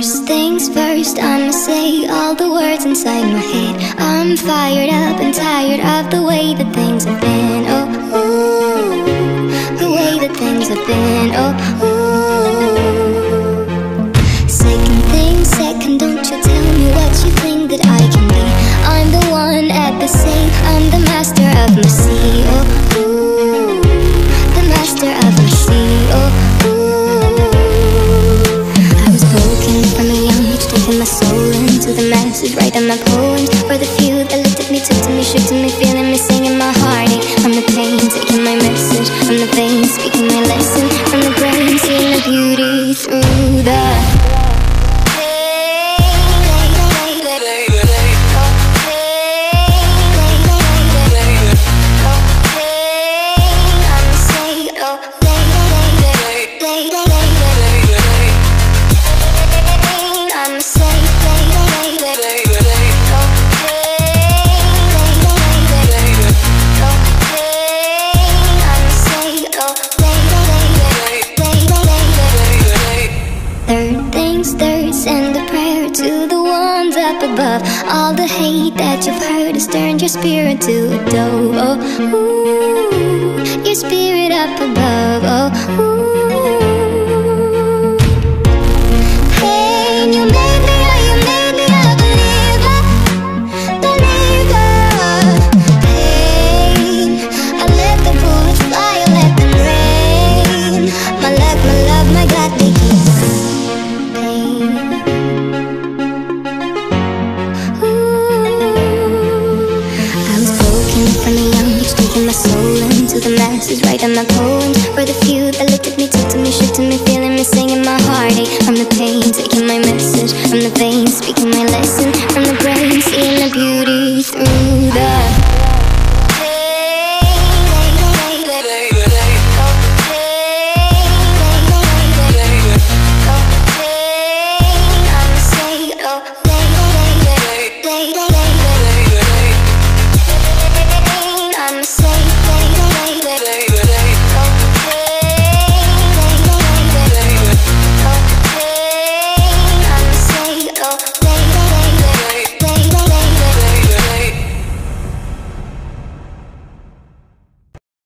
First things first, I'ma say all the words inside my head. I'm fired up and tired of the way that things have been. Writing my poems for the few that looked at me, took to me, shook to me, feeling me, singing my heartache from the pain, taking my message from the veins, speaking my lesson. From the brain, seeing the beauty through the up above. All the hate that you've heard has turned your spirit to a dove. Oh, ooh, your spirit up above. Oh, ooh. Writing my poems for the few that looked at me, took to me, shook to me, feeling me, singing my heartache from the pain, taking my message from the veins, speaking my lesson from the brain, seeing.